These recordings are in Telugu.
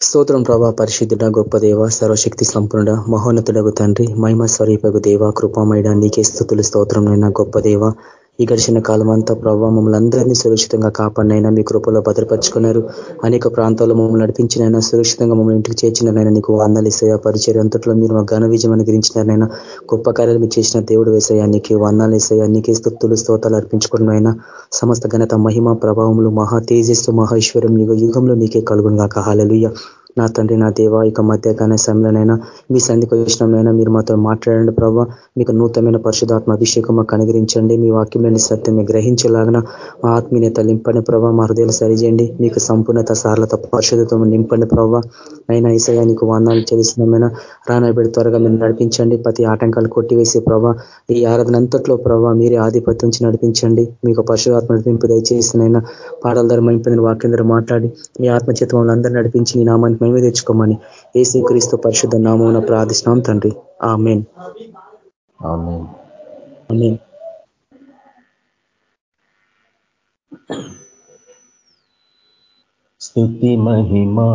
స్తోత్రం ప్రభా పరిశుద్ధుడ గొప్ప దేవ సర్వశక్తి సంపన్నుడ మహోన్నతుడగు తండ్రి మహిమ స్వరూపగు దేవ కృపామయడ నీకే స్థుతులు స్తోత్రం గొప్ప దేవ. ఈ గడిచిన కాలం అంతా ప్రభావ మమ్మల్ని అందరినీ సురక్షితంగా కాపాడినైనా మీ కృపలో భద్రపరుచుకున్నారు. అనేక ప్రాంతాల్లో మమ్మల్ని నడిపించినైనా సురక్షితంగా మమ్మల్ని ఇంటికి చేర్చినైనా నీకు వందలు ఇస్తాయా పరిచయం అంతట్లో మీరు మా ఘన విజయం అనుగ్రహించినారైనా గొప్ప కార్యాలు మీరు చేసిన దేవుడు వేసాయా నీకు వందాలు ఇస్తాయా నీకే స్థుతులు స్తోతాలు అర్పించుకున్నైనా సమస్త ఘనత మహిమ ప్రభావములు మహా తేజస్సు మహేశ్వరం యుగ యుగంలో నీకే కలుగునుగా కహాలలుయ్య నా తండ్రి నా దేవ ఇక మధ్యకాల సమయంలోనైనా మీ సంధికి వచ్చినైనా మీరు మాతో మాట్లాడండి ప్రభావ మీకు నూతనమైన పరిశుధాత్మ అభిషేకం మాకు అనుగ్రహించండి. మీ వాక్యంలోని సత్యం గ్రహించలాగిన మా ఆత్మీయ నింపండి ప్రభావ మా హృదయాలు సరిచేయండి. మీకు సంపూర్ణత సారలత పరిశుద్ధత నింపండి ప్రభావ అయినా ఈసయా నీకు వందాలు చేసినమైనా రానబెడి త్వరగా మీరు నడిపించండి. ప్రతి ఆటంకాలు కొట్టివేసే ప్రభావ ఈ ఆరాధన అంతట్లో ప్రభావ మీరే ఆధిపత్యం నుంచి నడిపించండి. మీకు పరిశుధాత్మ నడిపింపు దయచేసినైనా పాటల ధర మంపిందని వాక్యం మాట్లాడి మీ ఆత్మచిత్వం అందరూ నడిపించి నీ నామానికి మేమే తెచ్చుకోమని. ఏసీ క్రీస్తు పరిశుద్ధ నామం ప్రార్థిస్తున్నాం తండ్రి. ఆ మెయిన్ స్థుతి మహిమా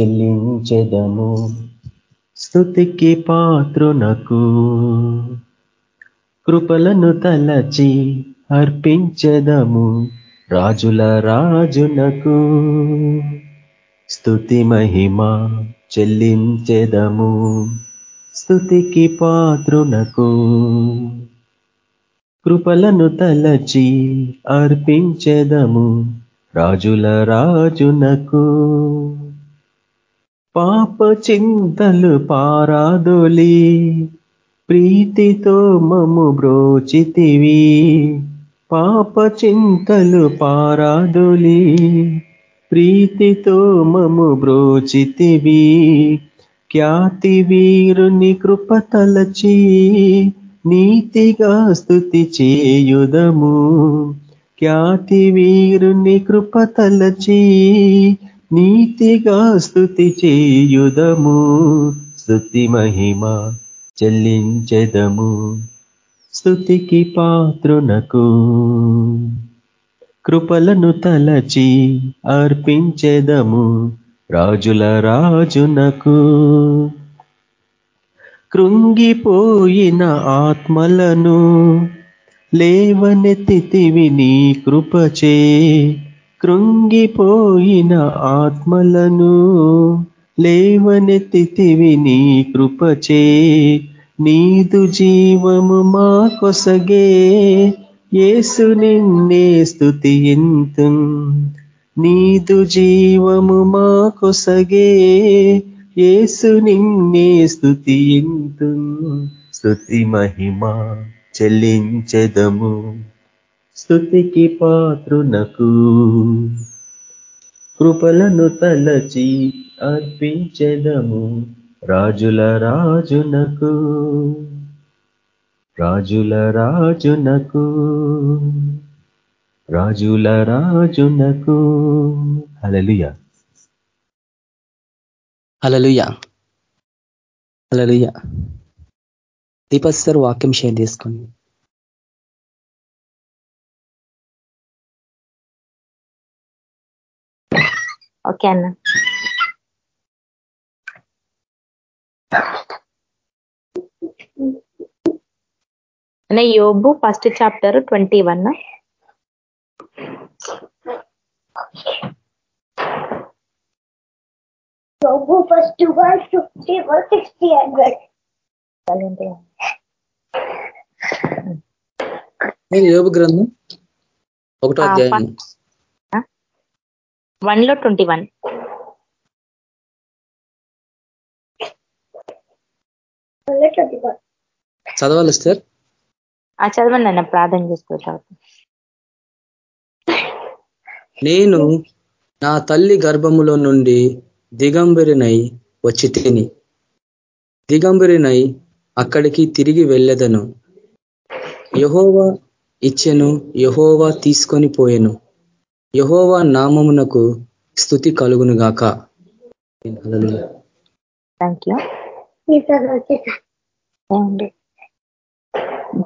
చెల్లించెదము. స్థుతికి పాత్రునకు కృపలను తలచి అర్పించదము. రాజుల రాజునకు స్థుతి మహిమా చెల్లించెదము. స్థుతికి పాత్రునకు కృపలను తలచి అర్పించెదము. రాజుల రాజునకు పాప చింతలు పారాదొలి. ప్రీతితో మము బ్రోచితివి. పాప చింతలు పారాదొలి. ప్రీతితో మము బ్రోచితివి. ఖ్యాతి వీరుని కృపతలచి నీతిగా స్థుతి చేయుదము. ఖ్యాతి వీరుని కృపతలచి నీతిగా స్థుతి చేయుదము. స్థుతి మహిమ చెల్లించెదము. స్థుతికి పాత్రునకు కృపలను తలచి అర్పించెదము రాజుల రాజునకు. కృంగిపోయిన ఆత్మలను లేవనెత్తితివి నీ కృపచే. కృంగిపోయిన ఆత్మలను లేవనెత్తితివి నీ కృపచే. నీదు జీవము మా కొసగే. ఏసు నిన్నే స్థుతియింతు నీదు జీవము మా కొసగే ఏసు నిన్నే స్థుతియింతు స్థుతి మహిమా చెల్లించెదము. స్థుతికి పాత్రునకు కృపలను తలచి అర్పించెదము. రాజుల రాజునకు రాజుల రాజునకు రాజుల రాజునకు. Hallelujah hallelujah hallelujah Deepak sir వాక్యం షేర్ చేసుకోండి. ఓకే అన్న. అన్న యోబు ఫస్ట్ చాప్టర్ ట్వంటీ వన్. యోబు ఫస్ట్ ఫిఫ్టీ సిక్స్టీ హండ్రెడ్. యోగు గ్రంథం? ఒకటో అధ్యాయం. వన్. లో ట్వంటీ వన్. చదవాలి సార్ ఆ చదవండి అన్న ప్రార్థన చేసుకోవచ్చు నేను నా తల్లి గర్భములో నుండి దిగంబరినై వచ్చి తిని దిగంబరినై అక్కడికి తిరిగి వెళ్ళదను. యహోవా ఇచ్చెను యహోవా తీసుకొని పోయెను. యహోవా నామమునకు స్థుతి కలుగును గాక.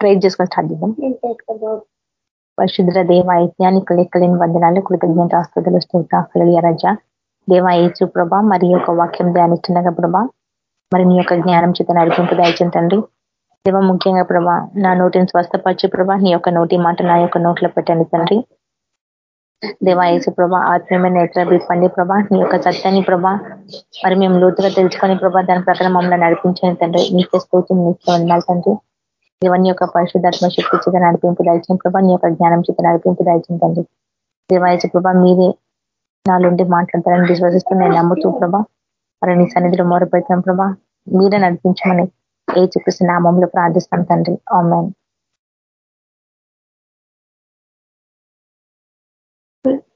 ప్రైజ్ చేసుకొని స్టార్ట్ చేద్దాం పరిశుద్ర దేవ ఐత్యానికి లెక్కలేని వందనాలు కృతజ్ఞత ఆస్తుతులు స్తోత రజ. దేవా ఏచు ప్రభా మరి యొక్క వాక్యం ధ్యానిస్తుండగా ప్రభా మరి నీ యొక్క జ్ఞానం చేత నడిపింపు దయచిందండి దేవ ముఖ్యంగా ప్రభా నా నోటిని స్వస్థపరిచి ప్రభా నీ యొక్క నోటి మాట నా యొక్క నోట్లో పెట్టండి తండ్రి. దేవాయసు ప్రభా ఆత్మీయమైన విప్పండి ప్రభా నీ యొక్క సత్యాన్ని ప్రభా మరి మేము లోతుగా తెలుసుకొని ప్రభా దాని ప్రకారం మమ్మల్ని నడిపించండి తండ్రి. నీకే స్తోత్రం నీకే ఉండాలి తండ్రి. దేవాన్ని యొక్క పరిశుద్ధాత్మ శక్తి చేత నడిపింపు దాల్చిన ప్రభా నీ యొక్క జ్ఞానం చేత నడిపింపు దాల్చిన తండ్రి. దేవాయచ ప్రభా మీరే నాలుండి మాట్లాడతారని విశ్వసిస్తూ నేను నమ్ముతూ ప్రభా మరి నీ సన్నిధిలో మొరపెడతాం ప్రభా. మీరే నడిపించమని ఏ చూపిస్తున్న నామంలో ప్రార్థిస్తాం తండ్రి. Amen.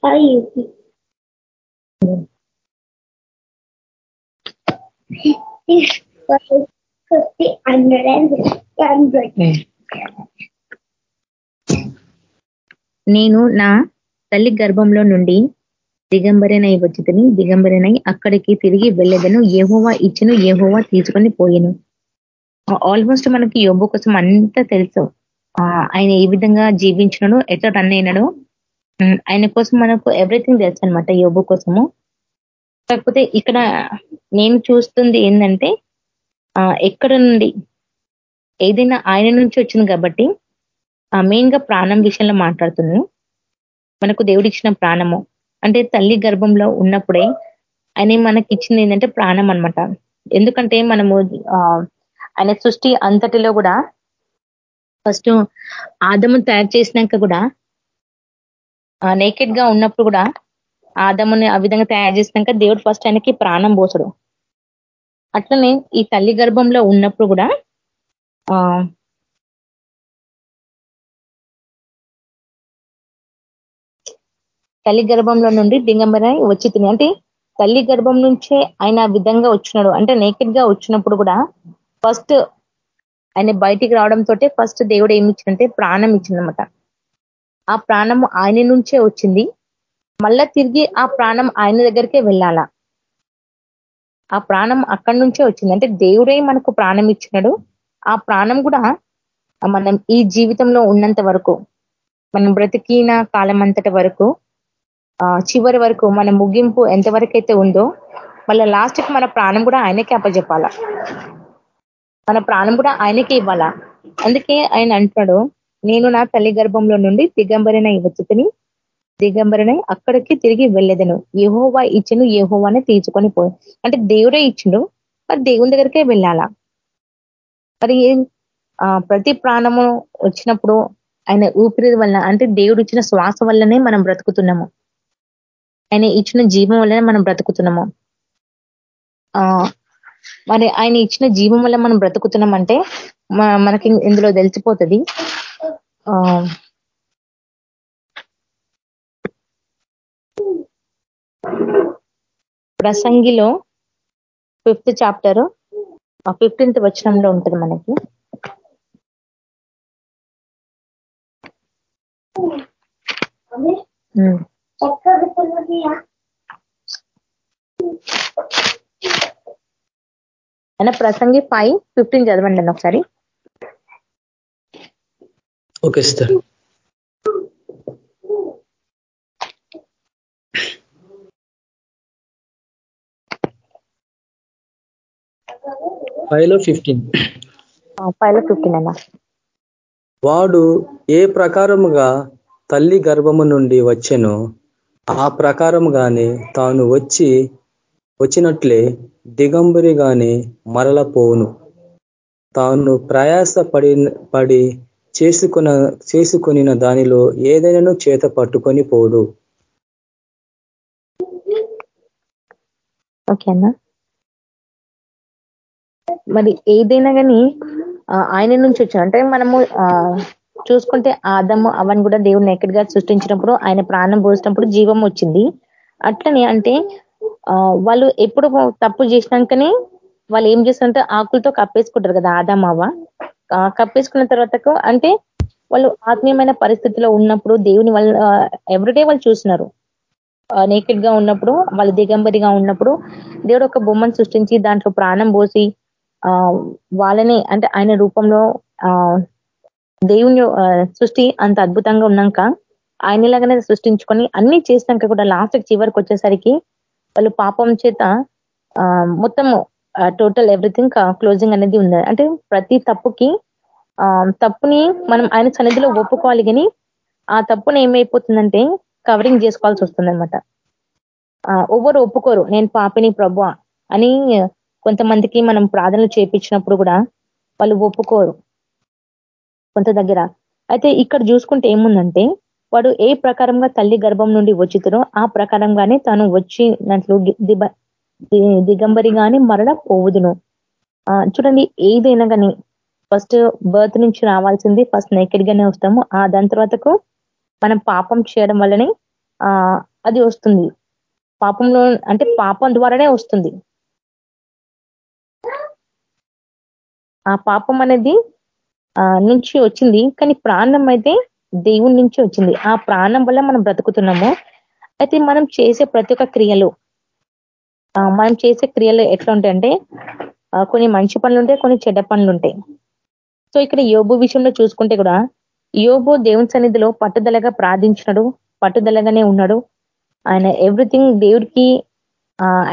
Five. Fifty, hundred and hundred. నేను నా తల్లి గర్భంలో నుండి దిగంబరినై వచ్చితని దిగంబరినై అక్కడికి తిరిగి వెళ్ళదను. ఏహోవా ఇచ్చిన ఏహోవా తీసుకొని పోయాను. ఆల్మోస్ట్ మనకి యోబు కోసం అంతా తెలుసు. ఆయన ఏ విధంగా జీవించినడు ఎట్లా రన్ అయినాడో. ఆయన కోసం మనకు ఎవ్రీథింగ్ తెలుసు అనమాట యోబు కోసము. కాకపోతే ఇక్కడ నేను చూస్తుంది ఏంటంటే ఎక్కడ నుండి? ఏదైనా ఆయన నుంచి వచ్చింది కాబట్టి మెయిన్గా ప్రాణం విషయంలో మాట్లాడుతున్నాను మనకు దేవుడు ఇచ్చిన ప్రాణము. అంటే తల్లి గర్భంలో ఉన్నప్పుడే ఆయన మనకి ఇచ్చింది ఏంటంటే ప్రాణం అనమాట ఎందుకంటే మనము ఆయన సృష్టి అంతటిలో కూడా ఫస్ట్ ఆదము తయారు చేసినాక కూడా నేకెడ్గా ఉన్నప్పుడు కూడా ఆదముని ఆ విధంగా తయారు చేసినాక దేవుడు ఫస్ట్ ఆయనకి ప్రాణం పోసడు. అట్లనే ఈ తల్లి గర్భంలో ఉన్నప్పుడు కూడా ఆ తల్లి గర్భంలో నుండి దిగంబర వచ్చి అంటే తల్లి గర్భం నుంచే ఆయన విధంగా వచ్చినాడు. అంటే నేకెడ్గా వచ్చినప్పుడు కూడా ఫస్ట్ ఆయన బయటికి రావడంతో ఫస్ట్ దేవుడు ఏమి ఇచ్చిందంటే ప్రాణం ఇచ్చిందనమాట ఆ ప్రాణం ఆయన నుంచే వచ్చింది. మళ్ళా తిరిగి ఆ ప్రాణం ఆయన దగ్గరికే వెళ్ళాలా. ఆ ప్రాణం అక్కడి నుంచే వచ్చింది. అంటే దేవుడే మనకు ప్రాణం ఇచ్చినాడు. ఆ ప్రాణం కూడా మనం ఈ జీవితంలో ఉన్నంత వరకు మనం బ్రతికిన కాలం అంతటి వరకు చివరి వరకు మన ముగింపు ఎంతవరకైతే అయితే ఉందో మళ్ళీ లాస్ట్కి మన ప్రాణం కూడా ఆయనకే అప్పచెప్పాలా మన ప్రాణం కూడా ఆయనకే ఇవ్వాలా? అందుకే ఆయన అంటున్నాడు నేను నా తల్లి గర్భంలో నుండి దిగంబరిన యువతిని దిగంబరనే అక్కడికి తిరిగి వెళ్ళేదను. ఏహోవా ఇచ్చిన ఏహోవానే తీసుకొని పో. అంటే దేవుడే ఇచ్చిండు మరి దేవుని దగ్గరికే వెళ్ళాలా? మరి ప్రతి ప్రాణము వచ్చినప్పుడు ఆయన ఊపిరి వల్ల అంటే దేవుడు ఇచ్చిన శ్వాస వల్లనే మనం బ్రతుకుతున్నాము. ఆయన ఇచ్చిన జీవం వల్లనే మనం బ్రతుకుతున్నాము. మరి ఆయన ఇచ్చిన జీవం వల్ల మనం బ్రతుకుతున్నాం అంటే మనకి ఇందులో తెలిసిపోతుంది. ప్రసంగిలో ఫిఫ్త్ చాప్టర్ ఫిఫ్టీన్త్ వచనంలో ఉంటుంది మనకి. అయినా ప్రసంగి ఫైవ్ ఫిఫ్టీన్ చదవండి ఒకసారి ఓకే సార్ ఫైవ్లో ఫిఫ్టీన్. ఫైవ్లో ఫిఫ్టీన్ అన్న. వాడు ఏ ప్రకారముగా తల్లి గర్భము నుండి వచ్చెనో ఆ ప్రకారముగానే తాను వచ్చి వచ్చినట్లే దిగంబరిగానే మరల పోవును తాను ప్రయాస పడి పడి చేసుకున్న చేసుకొనిన దానిలో ఏదైనాను చేత పట్టుకొని పోడు ఓకేనా మరి ఏదైనా కానీ ఆయన నుంచి వచ్చాం అంటే మనము చూసుకుంటే ఆదము అవన్నీ కూడా దేవుడు నెక్కడ్గా సృష్టించినప్పుడు ఆయన ప్రాణం పోసినప్పుడు జీవం వచ్చింది. అట్లనే అంటే వాళ్ళు ఎప్పుడు తప్పు చేసినాకనే వాళ్ళు ఏం చేస్తారంటే ఆకులతో కప్పేసుకుంటారు కదా ఆదామావ కప్పేసుకున్న తర్వాతకు అంటే వాళ్ళు ఆత్మీయమైన పరిస్థితిలో ఉన్నప్పుడు దేవుని వాళ్ళు ఎవ్రీడే వాళ్ళు చూసినారు. నేకెడ్గా ఉన్నప్పుడు వాళ్ళు దిగంబరిగా ఉన్నప్పుడు దేవుడు ఒక బొమ్మను సృష్టించి దాంట్లో ప్రాణం పోసి వాళ్ళని అంటే ఆయన రూపంలో దేవుని సృష్టి అంత అద్భుతంగా ఉన్నాక ఆయనలాగానే సృష్టించుకొని అన్ని చేసినాక కూడా లాస్ట్ చివరికి వచ్చేసరికి వాళ్ళు పాపం చేత మొత్తము టోటల్ ఎవ్రీథింగ్ క్లోజింగ్ అనేది ఉంది. అంటే ప్రతి తప్పుకి తప్పుని మనం ఆయన సన్నిధిలో ఒప్పుకోవాలి కానీ ఆ తప్పుని ఏమైపోతుందంటే కవరింగ్ చేసుకోవాల్సి వస్తుంది అనమాట ఎవరు ఒప్పుకోరు. నేను పాపిని ప్రభు అని కొంతమందికి మనం ప్రార్థనలు చేపించినప్పుడు కూడా వాళ్ళు ఒప్పుకోరు కొంత దగ్గర. అయితే ఇక్కడ చూసుకుంటే ఏముందంటే వాడు ఏ ప్రకారంగా తల్లి గర్భం నుండి వచ్చితురో ఆ ప్రకారంగానే తను వచ్చినట్లు దిగంబరి కానీ మరణ పోవుదును. చూడండి ఏదైనా కానీ ఫస్ట్ బర్త్ నుంచి రావాల్సింది ఫస్ట్ నేకెడ్ గానే వస్తాము. ఆ దాని తర్వాతకు మనం పాపం చేయడం వల్లనే ఆ అది వస్తుంది. పాపంలో అంటే పాపం ద్వారానే వస్తుంది. ఆ పాపం అనేది నుంచి వచ్చింది. కానీ ప్రాణం అయితే దేవుని నుంచి వచ్చింది. ఆ ప్రాణం వల్ల మనం బ్రతుకుతున్నాము. అయితే మనం చేసే ప్రతి ఒక్క క్రియలు మనం చేసే క్రియలు ఎట్లా ఉంటాయంటే కొన్ని మంచి పనులు ఉంటాయి కొన్ని చెడ్డ పనులు ఉంటాయి. సో ఇక్కడ యోబు విషయంలో చూసుకుంటే కూడా యోబు దేవుని సన్నిధిలో పట్టుదలగా ప్రార్థించినాడు పట్టుదలగానే ఉన్నాడు. ఆయన ఎవ్రీథింగ్ దేవుడికి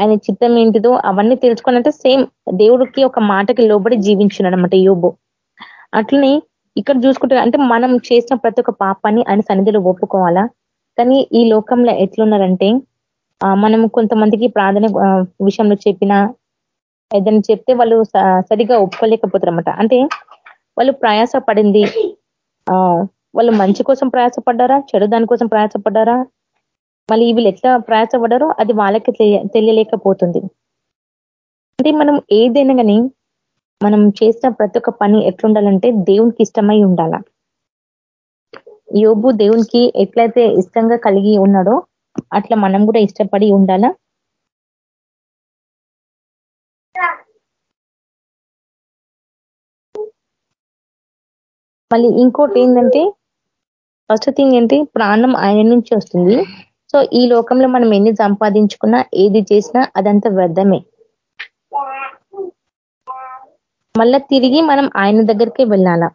ఆయన చిత్తం ఏంటిదో అవన్నీ తెలుసుకున్నట్టే సేమ్ దేవుడికి ఒక మాటకి లోబడి జీవించినాడు అనమాట యోబు. అట్లనే ఇక్కడ చూసుకుంటే అంటే మనం చేసిన ప్రతి ఒక్క పాపాన్ని ఆయన సన్నిధిలో ఒప్పుకోవాలా? కానీ ఈ లోకంలో ఎట్లున్నారంటే మనం కొంతమందికి ప్రార్థన విషయంలో చెప్పిన ఏదైనా చెప్తే వాళ్ళు సరిగా ఒప్పుకోలేకపోతారు అనమాట అంటే వాళ్ళు ప్రయాస పడింది వాళ్ళు మంచి కోసం ప్రయాసపడ్డారా? చెడు దాని కోసం ప్రయాసపడ్డారా? మళ్ళీ వీళ్ళు ఎట్లా ప్రయాసపడ్డారో అది వాళ్ళకి తెలియలేకపోతుంది. అంటే మనం ఏదైనా కానీ మనం చేసిన ప్రతి ఒక్క పని ఎట్లుండాలంటే దేవునికి ఇష్టమై ఉండాల. యోబు దేవునికి ఎట్లయితే ఇష్టంగా కలిగి ఉన్నాడో అట్లా మనం కూడా ఇష్టపడి ఉండాలా? మళ్ళీ ఇంకోటి ఏంటంటే ఫస్ట్ థింగ్ ఏంటి ప్రాణం ఆయన నుంచి వస్తుంది. సో ఈ లోకంలో మనం ఎన్ని సంపాదించుకున్నా ఏది చేసినా అదంతా వ్యర్థమే. మళ్ళా తిరిగి మనం ఆయన దగ్గరికే వెళ్ళాలా?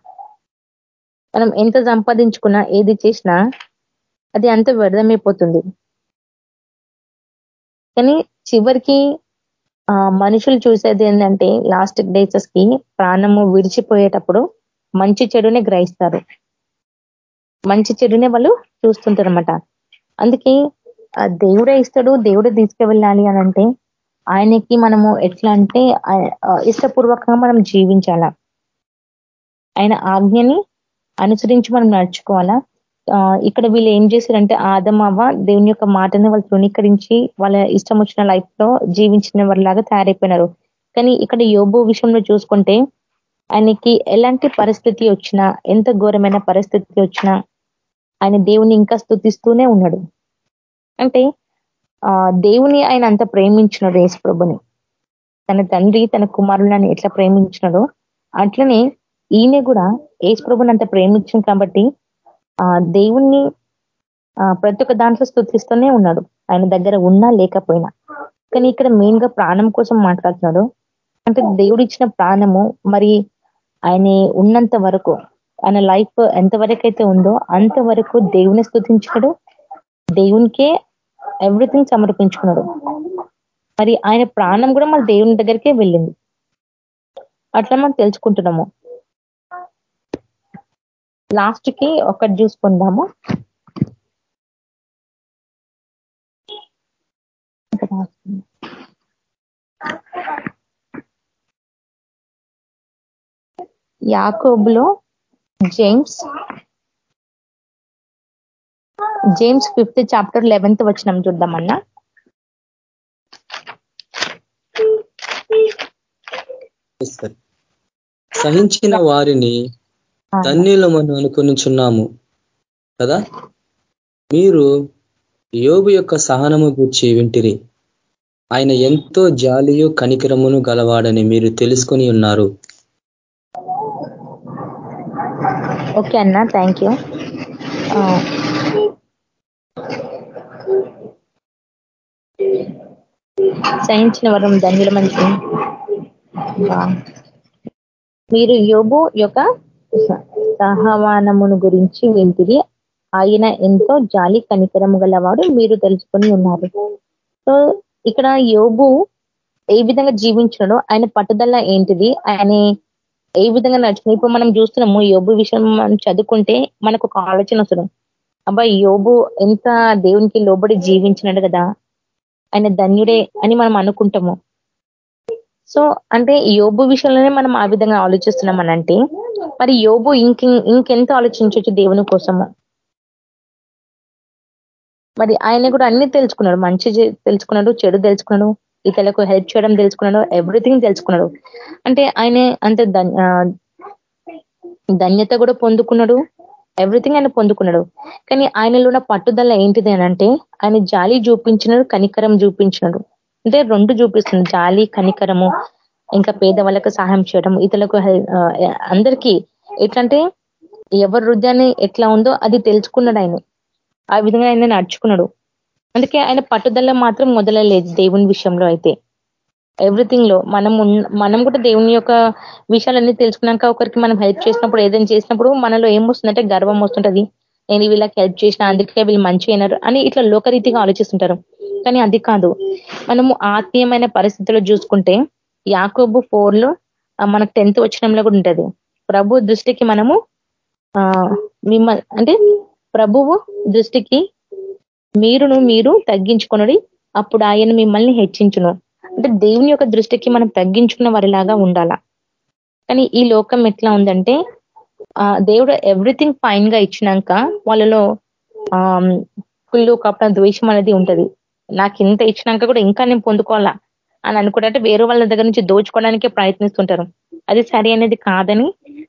మనం ఎంత సంపాదించుకున్నా ఏది చేసినా అది అంత వ్యర్థమైపోతుంది. కానీ చివరికి మనుషులు చూసేది ఏంటంటే లాస్ట్ డేసెస్కి ప్రాణము విడిచిపోయేటప్పుడు మంచి చెడునే గ్రహిస్తారు. మంచి చెడునే వాళ్ళు చూస్తుంటారు అనమాట అందుకే దేవుడే ఇస్తాడు దేవుడే తీసుకువెళ్ళాలి అని అంటే ఆయనకి మనము ఎట్లా అంటే ఇష్టపూర్వకంగా మనం జీవించాలా? ఆయన ఆజ్ఞని అనుసరించి మనం నడుచుకోవాలా? ఇక్కడ వీళ్ళు ఏం చేశారంటే ఆదమావ దేవుని యొక్క మాటని వాళ్ళు తృణీకరించి వాళ్ళ ఇష్టం వచ్చిన లైఫ్లో జీవించిన వారిలాగా తయారైపోయినారు. కానీ ఇక్కడ యోబు విషయంలో చూసుకుంటే ఆయనకి ఎలాంటి పరిస్థితి వచ్చినా ఎంత ఘోరమైన పరిస్థితి వచ్చినా ఆయన దేవుని ఇంకా స్థుతిస్తూనే ఉన్నాడు. అంటే ఆ దేవుని ఆయన అంత ప్రేమించినాడు యేసుప్రభుని. తన తండ్రి తన కుమారులని ఎట్లా ప్రేమించినాడో అట్లనే ఈయన కూడా యేసుప్రభుని అంత ప్రేమించింది కాబట్టి ఆ దేవుణ్ణి ప్రతి ఒక్క దాంట్లో స్థుతిస్తూనే ఉన్నాడు. ఆయన దగ్గర ఉన్నా లేకపోయినా. కానీ ఇక్కడ మెయిన్గా ప్రాణం కోసం మాట్లాడుతున్నాడు. అంటే దేవుడు ఇచ్చిన ప్రాణము మరి ఆయన ఉన్నంత వరకు ఆయన లైఫ్ ఎంతవరకు అయితే ఉందో అంతవరకు దేవుని స్థుతించాడు. దేవునికే ఎవ్రీథింగ్ సమర్పించుకున్నాడు. మరి ఆయన ప్రాణం కూడా మన దేవుని దగ్గరికే వెళ్ళింది. అట్లా మనం తెలుసుకుంటున్నాము. లాస్ట్కి ఒకటి చూసుకుందాము. యాకోబులో James James fifth chapter eleventh వచ్చినాం చూద్దామన్నా సహించిన వారిని మనం అనుకునిచున్నాము కదా? మీరు యోగు యొక్క సహనము గుర్చి వింటిరి. ఆయన ఎంతో జాలియు కనికరమును గలవాడని మీరు తెలుసుకొని ఉన్నారు. ఓకే అన్న థ్యాంక్ యూ సహించిన వరం ధన్యుల మంచి మీరు యోగు యొక్క సహవానమును గురించి వింటిరి. ఆయన ఎంతో జాలి కనికరము గలవాడు మీరు తెలుసుకొని ఉన్నారు. సో ఇక్కడ యోగు ఏ విధంగా జీవించాడో ఆయన పట్టుదల ఏంటిది? ఆయన ఏ విధంగా నడుచుకుని ఇప్పుడు మనం చూస్తున్నాము యోబు విషయం మనం చదువుకుంటే మనకు ఒక ఆలోచన వస్తుంది. అబ్బా యోబు ఎంత దేవునికి లోబడి జీవించినాడు కదా. ఆయన ధన్యుడే అని మనం అనుకుంటాము. సో అంటే యోబు విషయంలోనే మనం ఆ విధంగా ఆలోచిస్తున్నాం అంటే మరి యోబు ఇంక ఇంకెంత ఆలోచించవచ్చు దేవుని కోసము? మరి ఆయన కూడా అన్ని తెలుసుకున్నాడు. మంచి తెలుసుకున్నాడు చెడు తెలుసుకున్నాడు. ఇతరులకు హెల్ప్ చేయడం తెలుసుకున్నాడు ఎవ్రీథింగ్ తెలుసుకున్నాడు. అంటే ఆయన అంత ధన్యత కూడా పొందుకున్నాడు. ఎవ్రీథింగ్ ఆయన పొందుకున్నాడు. కానీ ఆయనలో ఉన్న పట్టుదల ఏంటిది అంటే ఆయన జాలి చూపించినాడు కనికరం చూపించినాడు. అంటే రెండు చూపిస్తుంది. జాలి కనికరము ఇంకా పేదవాళ్ళకు సహాయం చేయడం ఇతరులకు అందరికీ. ఎట్లంటే ఎవరి హృదయాన్ని ఎట్లా ఉందో అది తెలుసుకున్నాడు ఆయన. ఆ విధంగా ఆయన నడుచుకున్నాడు. అందుకే ఆయన పట్టుదల మాత్రం మొదలలేదు దేవుని విషయంలో అయితే. ఎవ్రీథింగ్లో మనం మనం కూడా దేవుని యొక్క విషయాలన్నీ తెలుసుకున్నాక ఒకరికి మనం హెల్ప్ చేసినప్పుడు ఏదైనా చేసినప్పుడు మనలో ఏం వస్తుందంటే గర్వం వస్తుంటది. నేను వీళ్ళకి హెల్ప్ చేసిన అందుకే వీళ్ళు మంచి అయినారు అని ఇట్లా లోకరీతిగా ఆలోచిస్తుంటారు. కానీ అది కాదు. మనము ఆత్మీయమైన పరిస్థితుల్లో చూసుకుంటే యాకోబు ఫోర్లో మనకు టెన్త్ వచ్చినంలో కూడా ఉంటది. ప్రభు దృష్టికి మనము ఆ మిమ్మ అంటే ప్రభువు దృష్టికి మీరును మీరు తగ్గించుకునడి అప్పుడు ఆయన మిమ్మల్ని హెచ్చించును. అంటే దేవుని యొక్క దృష్టికి మనం తగ్గించుకున్న వారిలాగా ఉండాల? కానీ ఈ లోకం ఎట్లా ఉందంటే దేవుడు ఎవ్రీథింగ్ ఫైన్గా ఇచ్చినాక వాళ్ళలో కుళ్ళు కప్ప ద్వేషం అనేది ఉంటది. నాకు ఇంత ఇచ్చినాక కూడా ఇంకా నేను పొందుకోవాలా? అని అనుకుంటే వేరే వాళ్ళ దగ్గర నుంచి దోచుకోవడానికే ప్రయత్నిస్తుంటారు. అది సరి అనేది కాదని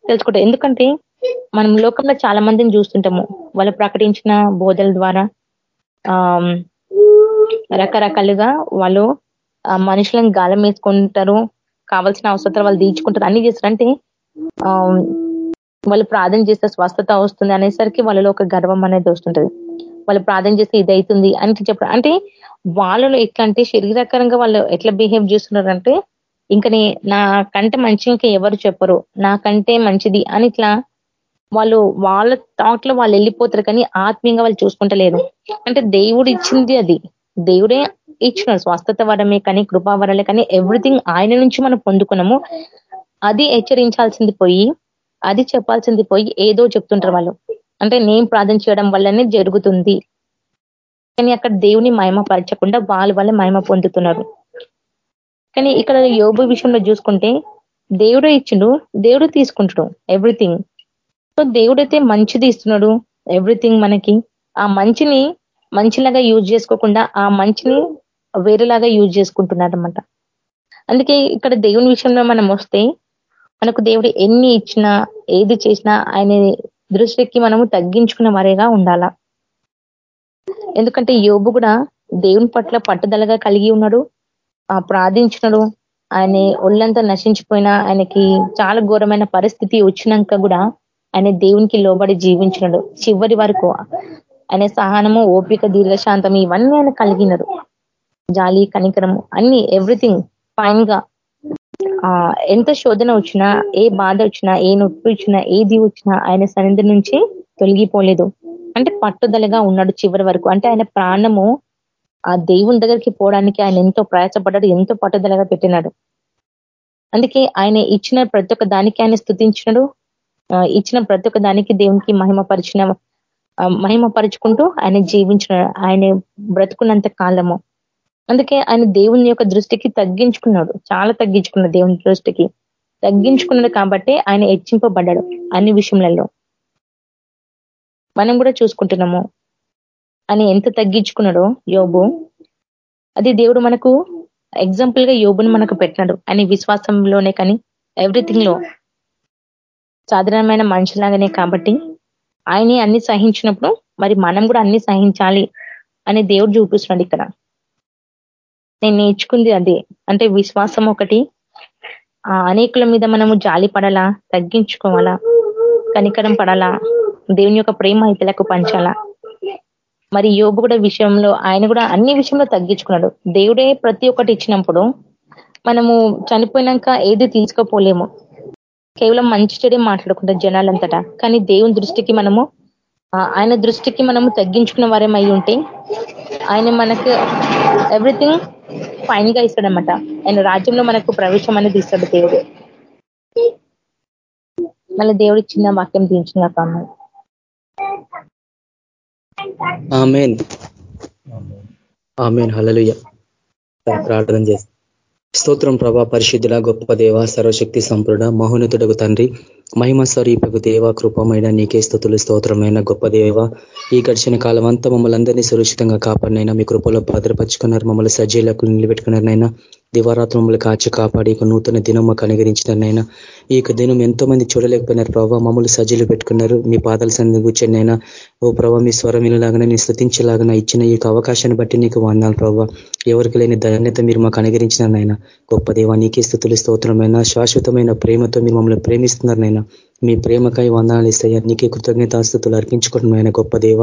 తెలుసుకుంటారు. ఎందుకంటే మనం లోకంలో చాలా మందిని చూస్తుంటాము. వాళ్ళు ప్రకటించిన బోధల ద్వారా రకరకాలుగా వాళ్ళు మనుషులను గాలం వేసుకుంటారు కావాల్సిన అవసరం వాళ్ళు తీర్చుకుంటారు అన్ని చేస్తారు. అంటే వాళ్ళు ప్రార్థన చేస్తే స్వస్థత వస్తుంది అనేసరికి వాళ్ళలో ఒక గర్వం అనేది వస్తుంటది. వాళ్ళు ప్రార్థన చేస్తే ఇది అవుతుంది అని చెప్పారు అంటే వాళ్ళలో ఎట్లా అంటే శరీరకరంగా వాళ్ళు ఎట్లా బిహేవ్ చేస్తున్నారంటే ఇంకా నాకంటే మంచి ఇంకా ఎవరు చెప్పరు. నాకంటే మంచిది అని ఇట్లా వాళ్ళు వాళ్ళ థాట్లో వాళ్ళు వెళ్ళిపోతారు కానీ ఆత్మీయంగా వాళ్ళు చూసుకుంటలేరు. అంటే దేవుడు ఇచ్చింది అది. దేవుడే ఇచ్చినాడు స్వస్థత వరమే కానీ కృపావరలే కానీ ఎవ్రీథింగ్ ఆయన నుంచి మనం పొందుకున్నాము. అది హెచ్చరించాల్సింది పోయి అది చెప్పాల్సింది పోయి ఏదో చెప్తుంటారు వాళ్ళు. అంటే నేను ప్రార్థన చేయడం వల్లనే జరుగుతుంది. కానీ అక్కడ దేవుని మహిమ పరచకుండా వాళ్ళు వాళ్ళే మహిమ పొందుతున్నారు. కానీ ఇక్కడ యోగ విషయంలో చూసుకుంటే దేవుడు ఇచ్చిండు దేవుడు తీసుకుంటాడు ఎవ్రీథింగ్ సో దేవుడైతే మంచిది ఇస్తున్నాడు ఎవ్రీథింగ్ మనకి. ఆ మంచిని మంచిలాగా యూజ్ చేసుకోకుండా ఆ మంచిని వేరేలాగా యూజ్ చేసుకుంటున్నారనమాట అందుకే ఇక్కడ దేవుని విషయంలో మనం వస్తే మనకు దేవుడు ఎన్ని ఇచ్చినా ఏది చేసినా ఆయన దృష్టికి మనము తగ్గించుకున్న వారేగా ఉండాలా. ఎందుకంటే యోబు కూడా దేవుని పట్ల పట్టుదలగా కలిగి ఉన్నాడు ఆ ప్రార్థించినడు ఆయన ఒళ్ళంతా నశించిపోయినా ఆయనకి చాలా ఘోరమైన పరిస్థితి వచ్చినాక కూడా ఆయన దేవునికి లోబడి జీవించినడు. చివరి వరకు ఆయన సహనము ఓపిక దీర్ఘశాంతం ఇవన్నీ ఆయన కలిగినరు. జాలి కనికరము అన్ని ఎవ్రీథింగ్ ఫైన్గా ఎంత శోధన వచ్చినా ఏ బాధ వచ్చినా ఏ నొప్పి వచ్చినా ఏది వచ్చినా ఆయన సన్నిధి నుంచి తొలగిపోలేదు. అంటే పట్టుదలగా ఉన్నాడు చివరి వరకు. అంటే ఆయన ప్రాణము ఆ దేవుని దగ్గరికి పోవడానికి ఆయన ఎంతో ప్రయాసపడ్డాడు ఎంతో పట్టుదలగా పెట్టినాడు. అందుకే ఆయన ఇచ్చిన ప్రతి ఒక్క దానికి ఆయన స్థుతించినాడు. ఇచ్చిన ప్రతి ఒక్క దానికి దేవునికి మహిమపరిచిన మహిమపరుచుకుంటూ ఆయన జీవించిన ఆయన బ్రతుకున్నంత కాలము. అందుకే ఆయన దేవుని యొక్క దృష్టికి తగ్గించుకున్నాడు. చాలా తగ్గించుకున్నాడు దేవుని దృష్టికి. తగ్గించుకున్నాడు కాబట్టి ఆయన హెచ్చింపబడ్డాడు అన్ని విషయంలో మనం కూడా చూసుకుంటున్నాము. అని ఎంత తగ్గించుకున్నాడో యోబు. అది దేవుడు మనకు ఎగ్జాంపుల్గా యోబుని మనకు పెట్టినాడు. అని విశ్వాసంలోనే కానీ ఎవ్రీథింగ్లో సాధారణమైన మనుషులాగానే కాబట్టి ఆయనే అన్ని సహించినప్పుడు మరి మనం కూడా అన్ని సహించాలి అని దేవుడు చూపిస్తున్నాడు ఇక్కడ. నేను నేర్చుకుంది అదే. అంటే విశ్వాసం ఒకటి ఆ అనేకుల మీద మనము జాలి పడాలా తగ్గించుకోవాలా కనికరం పడాలా దేవుని యొక్క ప్రేమ ఇతలకు పంచాలా. మరి యోబు కూడా విషయంలో ఆయన కూడా అన్ని విషయంలో తగ్గించుకున్నాడు. దేవుడే ప్రతి ఒక్కటి ఇచ్చినప్పుడు మనము చనిపోయినాక ఏది తీసుకోపోలేము. కేవలం మంచి చెడే మాట్లాడుకుంటాం జనాలంతటా. కానీ దేవుని దృష్టికి మనము ఆయన దృష్టికి మనము తగ్గించుకున్న వారేమై ఉంటే ఆయన మనకు ఎవ్రీథింగ్ ఫైన్గా ఇస్తాడనమాట ఆయన రాజ్యంలో మనకు ప్రవేశం అనేది ఇస్తాడు దేవుడు. మళ్ళీ దేవుడు చిన్న వాక్యం దించిన ఆమెన్. ఆమెన్. హలలుయ ప్రార్థన చేస్తాం. స్తోత్రం ప్రభా పరిశుద్ధుల గొప్ప దేవ సర్వశక్తి సంపూర్ణ మహోన్నతుడకు తండ్రి. మహిమ స్వరూపకు దేవ కృపమైన నీకే స్థుతులు స్తోత్రమైన గొప్ప దేవ. ఈ గడిచిన కాలం అంతా మమ్మల్ని అందరినీ సురక్షితంగా కాపాడినైనా మీ కృపలో భద్రపరుచుకున్నారు మమ్మల్ని సజీలకు నిలబెట్టుకున్నారనైనా. దివారాత్రి కాచి కాపాడి నూతన దినం మాకు అనుగరించినారనైనా ఈ యొక్క దినం ఎంతో మంది చూడలేకపోయినారు. ప్రభావ మమ్మల్ని సజ్జలు పెట్టుకున్నారు. మీ పాదాల సన్ని కూర్చొని ఓ ప్రభావ మీ స్వరం వినలాగా నీ స్థుతించేలాగా ఇచ్చిన ఈ అవకాశాన్ని బట్టి నీకు వందాలు ప్రభావ ఎవరికి లేని ధన్యత మీరు మాకు అనుగరించినారనైనా గొప్ప దేవా నీకే స్థుతులు స్తోత్రమైన శాశ్వతమైన ప్రేమతో మీరు మమ్మల్ని ప్రేమిస్తున్నారనైనా మీ ప్రేమకాయ వందనాలు ఇస్తాయా. నీకే కృతజ్ఞతాస్థుతులు అర్పించుకోవడం గొప్ప దేవ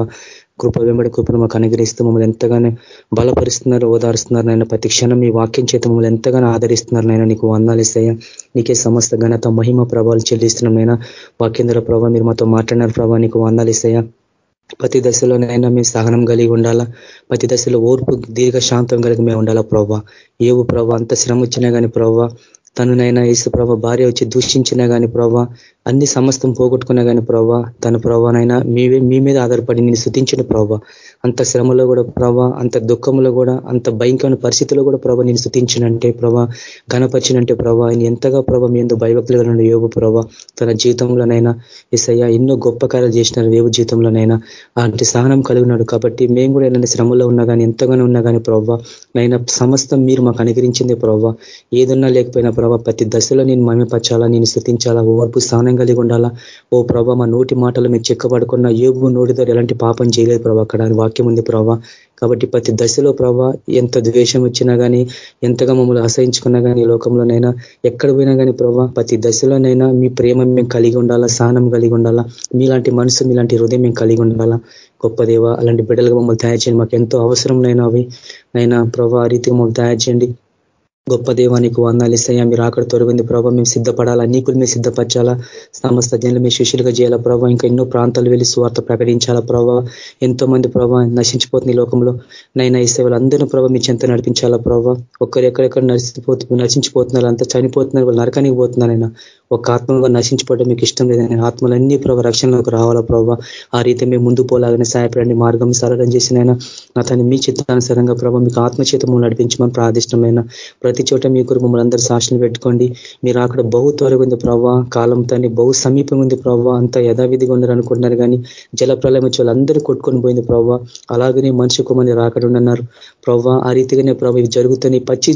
కృప వెంబడి కృపను మాకు అనుగ్రహిస్తూ మమ్మల్ని ఎంతగానో బలపరుస్తున్నారు ఓదారుస్తున్నారు నాయన. ప్రతి క్షణం మీ వాక్యం చేత మమ్మల్ని ఎంతగానో ఆదరిస్తున్నారు నాయన. నీకు వందాలు ఇస్తాయా. నీకే సమస్త ఘనత మహిమ ప్రభావాలు చెల్లిస్తున్నాం నైనా వాక్యంధ్ర ప్రభావ మీరు మాతో మాట్లాడినారు ప్రభావ నీకు వందాలు ఇస్తాయా. ప్రతి దశలోనైనా మేము సహనం కలిగి ఉండాలా? ప్రతి దశలో ఓర్పు దీర్ఘశాంతం కలిగి మేము ఉండాలా ప్రభావ ఏవు ప్రభావ అంత శ్రమ వచ్చినా కానీ ప్రభావ తనునైనా యేసు ప్రభ భార్య వచ్చి దూషించినా కానీ ప్రభావ అన్ని సమస్తం పోగొట్టుకున్నా కానీ ప్రభావ తన ప్రభానైనా మీవే మీ మీద ఆధారపడి నేను శుద్ధించిన ప్రభావ అంత శ్రమలో కూడా ప్రభా అంత దుఃఖంలో కూడా అంత భయంకరమైన పరిస్థితుల్లో కూడా ప్రభా నేను స్థుతించినంటే ప్రభా గణపరిచినంటే ప్రభా ఆయన ఎంతగా ప్రభా మీ ఎందుకు భయభక్తులు యోగు ప్రభా తన జీవితంలోనైనా ఎస్ఐయా ఎన్నో గొప్ప కార్యాలు చేసినారు యోగు జీవితంలోనైనా అలాంటి సహనం కలిగినాడు కాబట్టి మేము కూడా ఏదైనా శ్రమలో ఉన్నా కానీ ఎంతగానో ఉన్నా కానీ ప్రభావ నైనా సమస్తం మీరు మాకు అనుగ్రహించింది ప్రభావ ఏదన్నా లేకపోయినా ప్రభావ ప్రతి దశలో నేను మమపరచాలా నేను శృతించాలా ఓర్పు స్థానం కలిగి ఉండాలా? ఓ ప్రభా మా నోటి మాటలు మీరు చెక్కబడుకున్న ఏబు నోటితో ఎలాంటి పాపం చేయలేదు ప్రభా. అక్కడ వాక్యం ఉంది ప్రభా. కాబట్టి ప్రతి దశలో ప్రభా ఎంత ద్వేషం వచ్చినా కానీ ఎంతగా మమ్మల్ని అసహించుకున్నా కానీ లోకంలోనైనా ఎక్కడ పోయినా కానీ ప్రభా ప్రతి దశలోనైనా మీ ప్రేమ మేము కలిగి ఉండాలా? సహనం కలిగి ఉండాలా? మీలాంటి మనసు మీలాంటి హృదయం మేము కలిగి ఉండాలా? గొప్ప దేవ అలాంటి బిడ్డలుగా మమ్మల్ని తయారు చేయండి. మాకు ఎంతో అవసరం నైనా అవి. నైనా ప్రభా ఆ రీతిగా మమ్మల్ని తయారు చేయండి. గొప్ప దేవానికి వందాలు ఇస్తాయా? మీరు అక్కడ తొలగింది ప్రభావ మేము సిద్ధపడాలా? నీకులు మేము సిద్ధపరచాలా? సమస్త జనులు మీ శిష్యులుగా చేయాలా ప్రభావ ఇంకా ఎన్నో ప్రాంతాలు వెళ్ళి స్వార్థ ప్రకటించాలా ప్రభావ ఎంతో మంది ప్రభావ నశించిపోతుంది లోకంలో. నైనా ఇస్తే వాళ్ళందరినీ ప్రభావ మీ చెంత నడిపించాలా ప్రభావ ఒక్కరు ఎక్కడెక్కడ నశిపోతు నశించిపోతున్నారు అంతా చనిపోతున్నారు వాళ్ళు నరకానికి పోతున్నారైనా ఒక ఆత్మగా నశించిపోవడం మీకు ఇష్టం లేదని ఆత్మలన్నీ ప్రభావ రక్షణలోకి రావాలా ప్రభావ ఆ రీతి మేము ముందు పోలాగానే సాయపడండి మార్గం సరళం చేసినైనా నా తను మీ చిత్తానుసారంగా ప్రభావ మీకు ఆత్మచేతము నడిపించమని ప్రాదిష్టమైన ప్రతి ప్రతి చోట మీ కొరకు మమ్మల్ని అందరూ సాక్షులు పెట్టుకోండి. మీరు అక్కడ బహు త్వరగా ఉంది ప్రభావ కాలంతో బహు సమీపంగా ఉంది ప్రభావ అంత యథావిధిగా ఉన్నారు అనుకుంటున్నారు కానీ జల ప్రళయం వచ్చి వాళ్ళందరూ కొట్టుకొని పోయింది ప్రభావ అలాగనే మనిషి కుమని రాకడున్నారు ప్రభావ ఆ రీతిగానే ప్రభావ ఇవి జరుగుతుంది. పచ్చి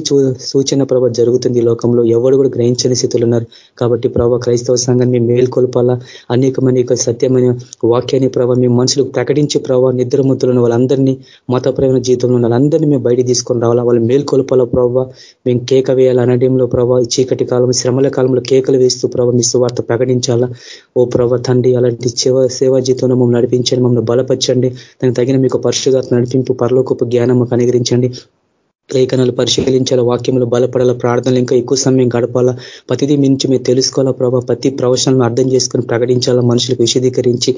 సూచన ప్రభావ జరుగుతుంది ఈ లోకంలో. ఎవరు కూడా గ్రహించని స్థితులు ఉన్నారు. కాబట్టి ప్రభావ క్రైస్తవ సంఘాన్ని మేము మేల్కొల్పాలా అనేకమైన సత్యమైన వాక్యాన్ని ప్రభావ మేము మనుషులకు ప్రకటించి ప్రభావ నిద్రముద్దులను వాళ్ళందరినీ మతపరమైన జీవితంలో వాళ్ళందరినీ మేము బయట తీసుకొని రావాలా? వాళ్ళు మేల్కొల్పాలా ప్రభావ మేము కేక వేయాలి? అనడంలో ప్రభావ చీకటి కాలం శ్రమల కాలంలో కేకలు వేస్తూ ప్రభావ మీ సువార్త ప్రకటించాలా? ఓ ప్రభ తండ్రి అలాంటి సేవ సేవా జీవితంలో మమ్మల్ని నడిపించండి మమ్మల్ని బలపరచండి. దానికి తగిన మీకు పరిశుధాత్మ నడిపింపు పరలోకపు జ్ఞానం మాకు అనుగ్రహించండి. లేఖనాలు పరిశీలించాలా వాక్యములు బలపడాలా ప్రార్థనలు ఇంకా ఎక్కువ సమయం గడపాలా ప్రతిదీ మించి మీరు తెలుసుకోవాలా ప్రభావ ప్రతి ప్రవచనాలను అర్థం చేసుకుని ప్రకటించాలా మనుషులకు విశదీకరించి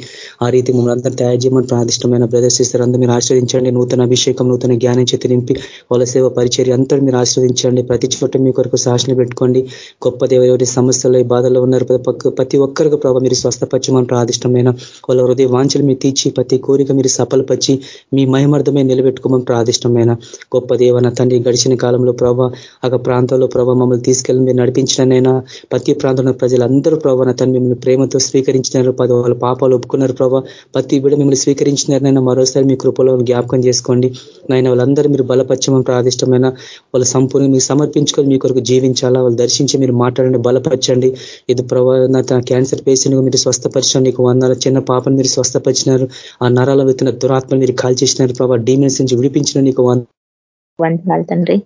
ఆ రీతి మమ్మల్ని అందరూ తయారు చేయమని ప్రాదిష్టమైన ప్రదర్శిస్తారు అందరూ మీరు ఆశ్రయించండి నూతన అభిషేకం నూతన జ్ఞానం చేతి నింపి వాళ్ళ సేవ పరిచర్య అంతా మీరు ఆశ్రయించండి ప్రతి చోట మీ కొరకు సాక్షులు పెట్టుకోండి గొప్ప దేవ సమస్యలు బాధల్లో ఉన్నారు ప్రతి ఒక్కరికి ప్రభావ మీరు స్వస్థపరచమని ప్రాదిష్టమైన వాళ్ళ హృదయ వాంఛలు మీరు తీర్చి ప్రతి కోరిక మీరు సఫలపరిచి మీ మహిమార్థమే నిలబెట్టుకోమని ప్రాదిష్టమైన గొప్ప దేవన తండ్రి గడిచిన కాలంలో ప్రభా ఆ ప్రాంతంలో ప్రభా మమ్మల్ని తీసుకెళ్ళి మీరు నడిపించినైనా ప్రతి ప్రాంతంలో ప్రజలందరూ ప్రభా తను మిమ్మల్ని ప్రేమతో స్వీకరించినారు పది వాళ్ళ పాపాలు ఒప్పుకున్నారు ప్రభా ప్రతి బిడ మిమ్మల్ని స్వీకరించినారనైనా మరోసారి మీ కృపలో జ్ఞాపకం చేసుకోండి. నాయన వాళ్ళందరూ మీరు బలపరచమని ప్రాదిష్టమైన వాళ్ళు సంపూర్ణ మీకు సమర్పించుకొని మీ కొరకు జీవించాలా వాళ్ళు దర్శించి మీరు మాట్లాడండి బలపరచండి. ఇది ప్రభావ క్యాన్సర్ పేషెంట్ మీరు స్వస్థపరిచిన నీకు వందాల చిన్న పాపను మీరు స్వస్థపరిచినారు ఆ నరాల వెతున్న దురాత్మను మీరు కాల్చేసినారు ప్రభా డీమెన్స్ నుంచి విడిపించిన నీకు వందనాలు తండ్రి.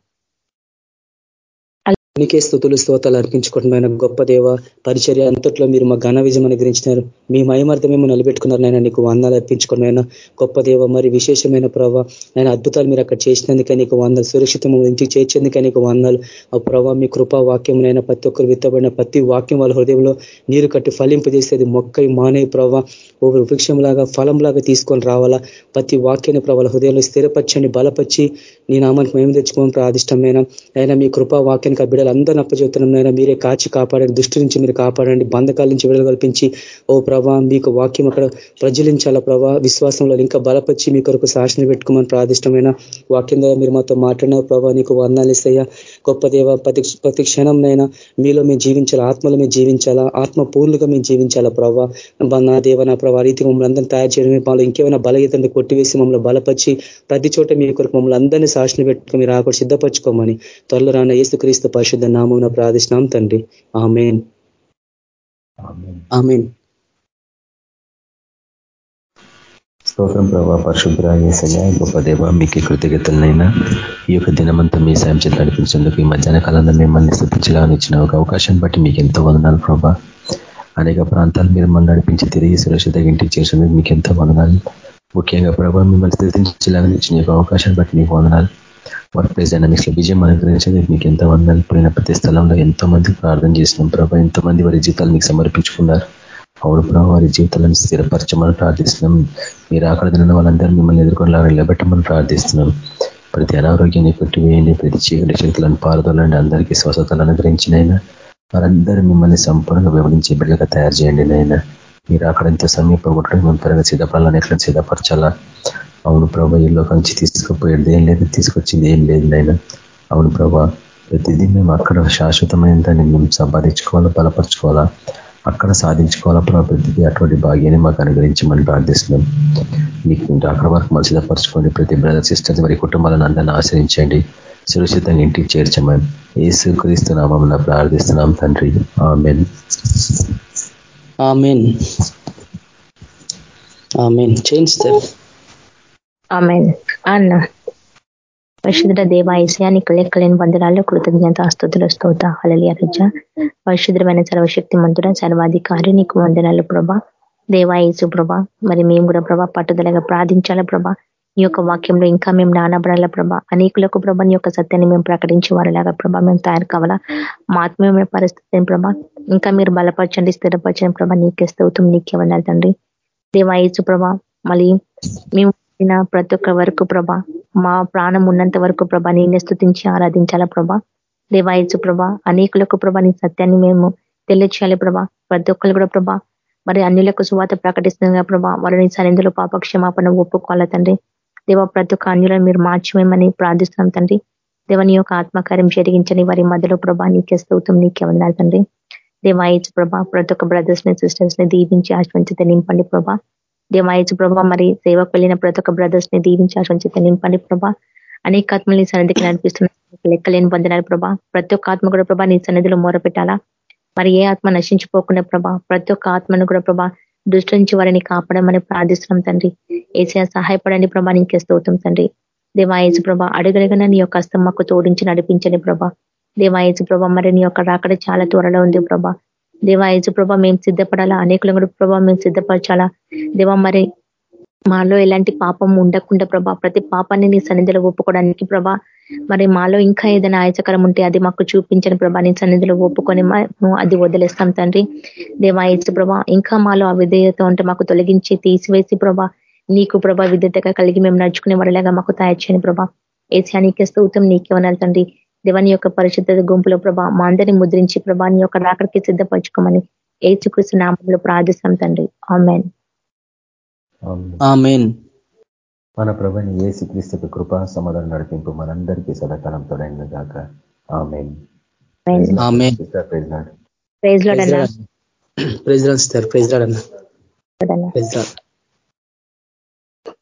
నీకే స్థుతులు స్తోతాలు అర్పించుకుంటున్నాయన గొప్ప దేవ పరిచర్య అంతట్లో మీరు మా ఘన విజయం అనుగ్రహించినారు. మీ మయమార్థమేమో నిలబెట్టుకున్నారు నాయన నీకు వందాలు అర్పించుకున్నాయన గొప్ప దేవ మరి విశేషమైన ప్రభావ నేను అద్భుతాలు మీరు అక్కడ చేసినందుకే నీకు వందలు సురక్షితం ఇంటికి చేర్చేందుకే నీకు వందాలు ఆ ప్రభావ మీ కృపా వాక్యంనైనా ప్రతి ఒక్కరు విత్తబడిన ప్రతి వాక్యం వాళ్ళ హృదయంలో నీరు కట్టి ఫలింపజేసేది మొక్కై మానే ప్రభావ ఓ వృక్షంలాగా ఫలంలాగా తీసుకొని రావాలా? ప్రతి వాక్యాన్ని ప్రభావ హృదయంలో స్థిరపరచండి బలపరిచి నీ నామానికి మేము తెచ్చుకోమని ప్రాదిష్టమైన అయినా మీ కృపా వాక్యానికి ఆ బిడ్డలు అందరిని అప్పచెప్తున్నాం మీరే కాచి కాపాడండి దృష్టి నుంచి మీరు కాపాడండి బంధకాల నుంచి విడుదల కల్పించి. ఓ ప్రభా మీకు వాక్యం అక్కడ ప్రజలించాలా ప్రభా? విశ్వాసంలో ఇంకా బలపరిచి మీ కొరకు శాసన పెట్టుకోమని ప్రాదిష్టమైన వాక్యం ద్వారా మీరు మాతో మాట్లాడిన ప్రభా నీకు వర్ణాలు ఇస్తాయా గొప్ప దేవ ప్రతి ప్రతి క్షణంనైనా మీలో మేము జీవించాలా? ఆత్మలో మేము జీవించాలా? ఆత్మ పూర్లుగా మేము జీవించాలా ప్రభా? నా దేవ నా ప్రభావ రీతి మమ్మల్ని అందరినీ తయారు చేయడమే మాలో ఇంకేమైనా బలహీతంగా కొట్టివేసి మమ్మల్ని బలపరిచి ప్రతి చోట మీ కొరకు మమ్మల్ని అందరినీ సాక్షిని పెట్టుకుని మీరు ఆకు సిద్ధపరచుకోమని త్వరలో రాన క్రీస్తు పరిశుద్ధ నామం ప్రార్థిస్తున్నాం తండ్రి. ఆమెన్. ఆమెన్. స్తోత్రం ప్రభా పరిశుభ్ర ఏసయ గొప్ప దేవ మీకే కృతజ్ఞతలనైనా ఈ యొక్క దినమంతా మీ సాయం చేతి నడిపించేందుకు ఈ మధ్యాహ్న కాలంలో మిమ్మల్ని స్థుతించగా ఇచ్చిన ఒక అవకాశం బట్టి మీకు ఎంతో వందనాలు ప్రభా. అనేక ప్రాంతాలు మీరు మనం నడిపించి తిరిగి సురక్షిత ఇంటికి చేసినందుకు మీకు ఎంతో వందనాలు. ముఖ్యంగా ప్రభావ మిమ్మల్ని స్థితించలాగా ఇచ్చిన అవకాశాన్ని బట్టి మీకు వందనాలు. వర్క్ ప్లేస్ డైనామిక్స్లో విజయం అనుగ్రహించేది మీకు ఎంత వందనాలు. పోయిన ప్రతి స్థలంలో ఎంతో మంది ప్రార్థన చేసినాం ప్రభావ ఎంతో మంది వారి జీవితాలు మీకు సమర్పించుకున్నారు. అవును ప్రభావ వారి జీవితాలను స్థిరపరచమని ప్రార్థిస్తున్నాం. మీరు ఆకలిదిన వాళ్ళందరూ మిమ్మల్ని ఎదుర్కొనలాగా నిలబెట్టమని ప్రార్థిస్తున్నాం. ప్రతి అనారోగ్యాన్ని కొట్టివేయండి. ప్రతి చీకటి శక్తులను పారదోలండి. అందరికీ స్వస్థతలు అనుగ్రహించినైనా వారందరూ మిమ్మల్ని సంపూర్ణంగా వివరించే బిడ్డగా తయారు చేయండి నాయన. మీరు అక్కడ ఎంత సమీపం మేము త్వరగా సిద్ధపడాలని ఎట్లా సిద్ధపరచాలా? అవును ప్రభా ఈ లోకం తీసుకుపోయేది ఏం లేదు తీసుకొచ్చింది ఏం లేదు నైనా అవును ప్రభా ప్రతిదీ మేము అక్కడ శాశ్వతమైన దాన్ని మేము సంపాదించుకోవాలా బలపరచుకోవాలా? అక్కడ సాధించుకోవాలా ప్రతిదీ అటువంటి భాగ్యాన్ని మాకు అనుగ్రహించమని ప్రార్థిస్తున్నాం. మీకు అక్కడ వరకు మనం సిద్ధపరచుకోండి ప్రతి బ్రదర్ సిస్టర్స్ మరి కుటుంబాలను అందరినీ ఆశ్రయించండి. సురక్షితంగా ఇంటికి చేర్చమని ఏసు క్రీస్తు నామం ప్రార్థిస్తున్నాం తండ్రి. Amen. Amen. Amen. Change sir amen. అన్న పరిశుద్ర దేవ ఐసయానికి లెక్కలేని బంధనాల్లో కృతజ్ఞత అస్తుతుల స్తోత హలలియ రజ పరిశుద్రమైన సర్వశక్తి మంతుడ సర్వాధికారి నీకు వందనాలు ప్రభా. దేవాయసు ప్రభ. మరి మేము కూడా ప్రభా పట్టుదలగా ప్రార్థించాల ప్రభా. ఈ యొక్క వాక్యంలో ఇంకా మేము నానబడాల ప్రభ? అనేకులకు ప్రభ నీ యొక్క సత్యాన్ని మేము ప్రకటించే వారిలాగా ప్రభ మేము తయారు కావాలా? మా ఆత్మీయమైన పరిస్థితిని ప్రభ ఇంకా మీరు బలపరచండి స్థిరపరచండి ప్రభ నీకే స్తవుతం నీకే వండాలి తండ్రి. దేవాయసు ప్రభ మళ్ళీ మేము ప్రతి ఒక్క వరకు ప్రభ మా ప్రాణం ఉన్నంత వరకు ప్రభ నేనే స్థుతించి ఆరాధించాలా ప్రభ? దేవాయసు ప్రభ అనేకులకు ప్రభ నీ సత్యాన్ని మేము తెలియచేయాలి ప్రభ. ప్రతి ఒక్కరు కూడా ప్రభ మరి అన్నిలకు సువాత ప్రకటిస్తున్న ప్రభా వారిని సన్నిధిలో పాపక్షమాపణ ఒప్పుకోవాలా తండ్రి? దేవ ప్రతి ఒక్క అన్యులను మీరు మార్చమేమని ప్రార్థిస్తున్నాం తండ్రి. దేవని యొక్క ఆత్మకార్యం జరిగించని వారి మధ్యలో ప్రభా నీకే స్థౌతం నీకే వందాలి తండ్రి. దేవాయచు ప్రభా ప్రతి ఒక్క బ్రదర్స్ని సిస్టర్స్ని దీవించి ఆశ్వంచిత నింపండి ప్రభా. దేవాయచు ప్రభా మరి సేవకు వెళ్ళిన ప్రతి ఒక్క బ్రదర్స్ని దీవించి ఆశ్వంచిత నింపండి ప్రభా. అనేక ఆత్మల్ని సన్నిధికి నడిపిస్తున్న లెక్కలేని పొందినారు ప్రభా. ప్రతి ఒక్క ఆత్మ కూడా ప్రభా నీ సన్నిధిలో మొరపెట్టాలా? మరి ఏ ఆత్మ నశించిపోకుండా ప్రభా ప్రతి ఒక్క ఆత్మను కూడా ప్రభా దృష్టి నుంచి వారిని కాపాడమని ప్రార్థిస్తున్నాం తండ్రి. ఏసీ సహాయపడండి ప్రభా నీకే స్తోత్రం తండ్రి. దేవాయసు ప్రభ అడుగడగన నీ యొక్క హస్తం మాకు తోడించి నడిపించండి ప్రభ. దేవాయసు ప్రభ మరి నీ యొక్క రాకడ చాలా త్వరలో ఉంది ప్రభ. దేవాయసు ప్రభ మేము సిద్ధపడాలా? అనేకులు కూడా ప్రభా మేము సిద్ధపరచాలా? దేవా మరి మాలో ఎలాంటి పాపం ఉండకుండా ప్రభా ప్రతి పాపాన్ని నీ సన్నిధిలో ఒప్పుకోవడానికి ప్రభా మరి మాలో ఇంకా ఏదైనా ఆయచకరం ఉంటే అది మాకు చూపించని ప్రభా నీ సన్నిధిలో ఒప్పుకొని అది వదిలేస్తాం తండ్రి. దేవాయచు ప్రభా ఇంకా మాలో అవిధేయత ఉంటే మాకు తొలగించి తీసివేసి ప్రభా నీకు ప్రభా విధేతగా కలిగి మేము నడుచుకునే వారిలాగా మాకు తయారు చేయని ప్రభా. ఏసియా నీకే స్థూతం నీకే వనాలి తండ్రి. దేవాని యొక్క పరిశుద్ధ గుంపులో ప్రభా మా అందరినీ ముద్రించి ప్రభా నీ యొక్క రాకడికి సిద్ధపరచుకోమని ఏచుకృష్ణ నామంలో ప్రార్థిస్తాం తండ్రి. ఆమెన్. మన ప్రభుని ఏసు క్రీస్తు కృపా సమాధానం నడిపింపు మనందరికీ సదాకాలం తోడైన దాకా ఆమెన్. ప్రైజ్లో ప్రైజ్ రాడు ప్రైజ్ రాడు